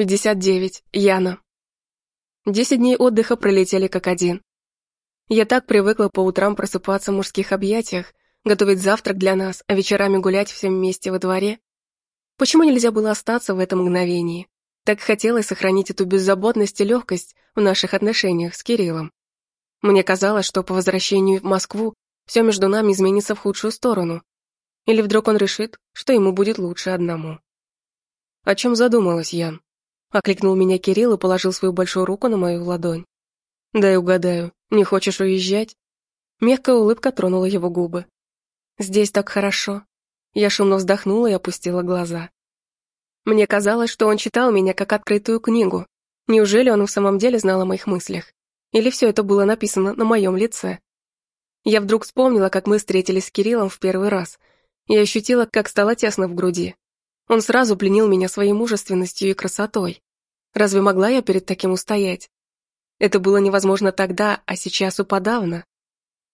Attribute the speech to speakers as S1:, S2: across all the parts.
S1: 59. Яна. Десять дней отдыха пролетели как один. Я так привыкла по утрам просыпаться в мужских объятиях, готовить завтрак для нас, а вечерами гулять всем вместе во дворе. Почему нельзя было остаться в этом мгновении? Так хотелось сохранить эту беззаботность и легкость в наших отношениях с Кириллом. Мне казалось, что по возвращению в Москву все между нами изменится в худшую сторону. Или вдруг он решит, что ему будет лучше одному. О чем задумалась Ян? Окликнул меня Кирилл и положил свою большую руку на мою ладонь. «Дай угадаю, не хочешь уезжать?» Мягкая улыбка тронула его губы. «Здесь так хорошо». Я шумно вздохнула и опустила глаза. Мне казалось, что он читал меня как открытую книгу. Неужели он в самом деле знал о моих мыслях? Или все это было написано на моем лице? Я вдруг вспомнила, как мы встретились с Кириллом в первый раз. Я ощутила, как стало тесно в груди. Он сразу пленил меня своей мужественностью и красотой. Разве могла я перед таким устоять? Это было невозможно тогда, а сейчас и подавно.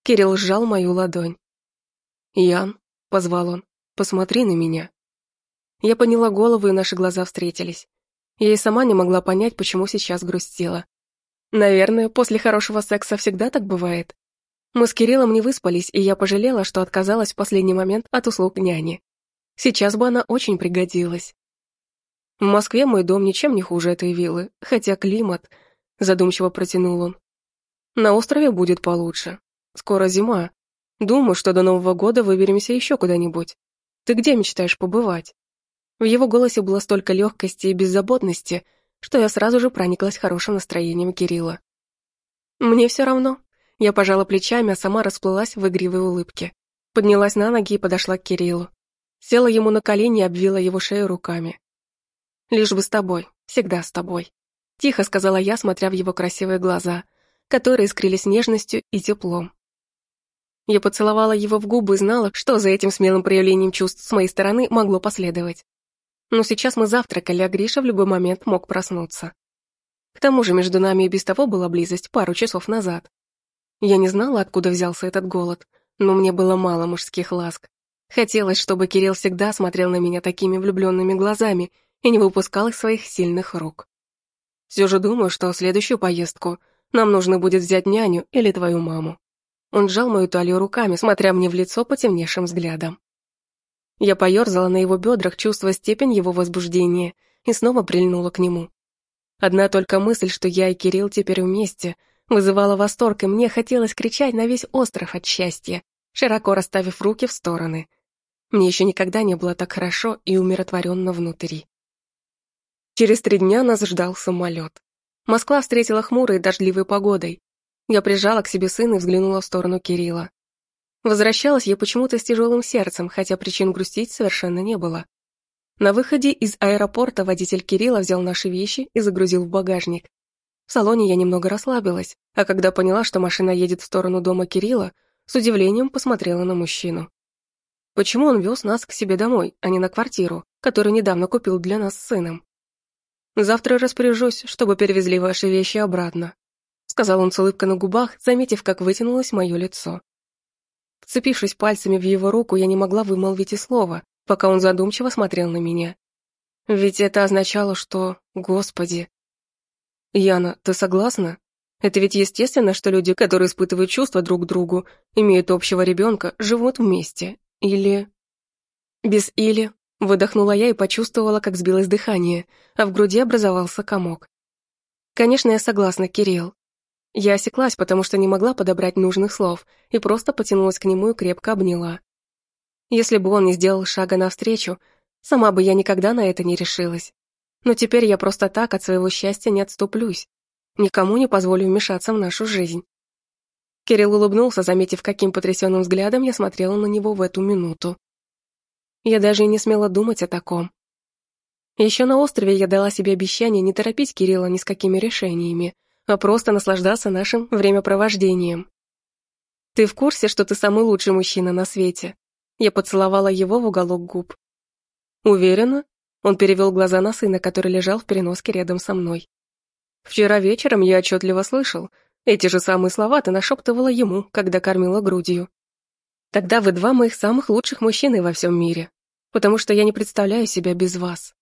S1: Кирилл сжал мою ладонь. «Ян», — позвал он, — «посмотри на меня». Я подняла голову, и наши глаза встретились. Я и сама не могла понять, почему сейчас грустила. Наверное, после хорошего секса всегда так бывает. Мы с Кириллом не выспались, и я пожалела, что отказалась в последний момент от услуг няни. Сейчас бы она очень пригодилась. В Москве мой дом ничем не хуже этой виллы, хотя климат, задумчиво протянул он. На острове будет получше. Скоро зима. Думаю, что до Нового года выберемся еще куда-нибудь. Ты где мечтаешь побывать? В его голосе было столько легкости и беззаботности, что я сразу же прониклась хорошим настроением Кирилла. Мне все равно. Я пожала плечами, а сама расплылась в игривой улыбке. Поднялась на ноги и подошла к Кириллу. Села ему на колени и обвила его шею руками. «Лишь бы с тобой, всегда с тобой», — тихо сказала я, смотря в его красивые глаза, которые искрились нежностью и теплом. Я поцеловала его в губы и знала, что за этим смелым проявлением чувств с моей стороны могло последовать. Но сейчас мы завтракали, а Гриша в любой момент мог проснуться. К тому же между нами и без того была близость пару часов назад. Я не знала, откуда взялся этот голод, но мне было мало мужских ласк. Хотелось, чтобы Кирилл всегда смотрел на меня такими влюбленными глазами и не выпускал из своих сильных рук. Все же думаю, что в следующую поездку нам нужно будет взять няню или твою маму. Он сжал мою талию руками, смотря мне в лицо потемневшим взглядом. Я поерзала на его бедрах, чувствуя степень его возбуждения, и снова прильнула к нему. Одна только мысль, что я и Кирилл теперь вместе, вызывала восторг, и мне хотелось кричать на весь остров от счастья, широко расставив руки в стороны. Мне еще никогда не было так хорошо и умиротворенно внутри. Через три дня нас ждал самолет. Москва встретила хмурой дождливой погодой. Я прижала к себе сына и взглянула в сторону Кирилла. Возвращалась я почему-то с тяжелым сердцем, хотя причин грустить совершенно не было. На выходе из аэропорта водитель Кирилла взял наши вещи и загрузил в багажник. В салоне я немного расслабилась, а когда поняла, что машина едет в сторону дома Кирилла, с удивлением посмотрела на мужчину. Почему он вез нас к себе домой, а не на квартиру, которую недавно купил для нас с сыном? Завтра распоряжусь, чтобы перевезли ваши вещи обратно, сказал он с улыбкой на губах, заметив, как вытянулось мое лицо. Вцепившись пальцами в его руку, я не могла вымолвить и слова, пока он задумчиво смотрел на меня. Ведь это означало, что... Господи... Яна, ты согласна? Это ведь естественно, что люди, которые испытывают чувства друг к другу, имеют общего ребенка, живут вместе, или... Без «или» выдохнула я и почувствовала, как сбилось дыхание, а в груди образовался комок. Конечно, я согласна, Кирилл. Я осеклась, потому что не могла подобрать нужных слов, и просто потянулась к нему и крепко обняла. Если бы он не сделал шага навстречу, сама бы я никогда на это не решилась. Но теперь я просто так от своего счастья не отступлюсь. Никому не позволю вмешаться в нашу жизнь. Кирилл улыбнулся, заметив, каким потрясенным взглядом я смотрела на него в эту минуту. Я даже и не смела думать о таком. Еще на острове я дала себе обещание не торопить Кирилла ни с какими решениями, а просто наслаждаться нашим времяпровождением. «Ты в курсе, что ты самый лучший мужчина на свете?» Я поцеловала его в уголок губ. «Уверена?» Он перевел глаза на сына, который лежал в переноске рядом со мной. «Вчера вечером я отчетливо слышал, эти же самые слова ты нашептывала ему, когда кормила грудью. Тогда вы два моих самых лучших мужчины во всем мире, потому что я не представляю себя без вас.